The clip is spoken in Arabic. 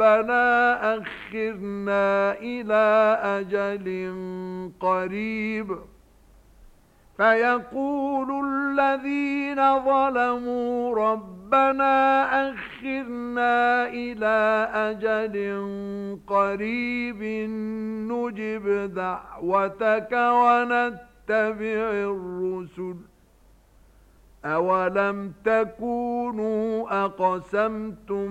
ربنا أخرنا إلى أجل قريب. فيقول الذين ظلموا ربنا أخرنا إلى أجل قريب. نجب دعوتك ونتبع الرسل. أَوَلَمْ تَكُونُوا أَقْسَمْتُمْ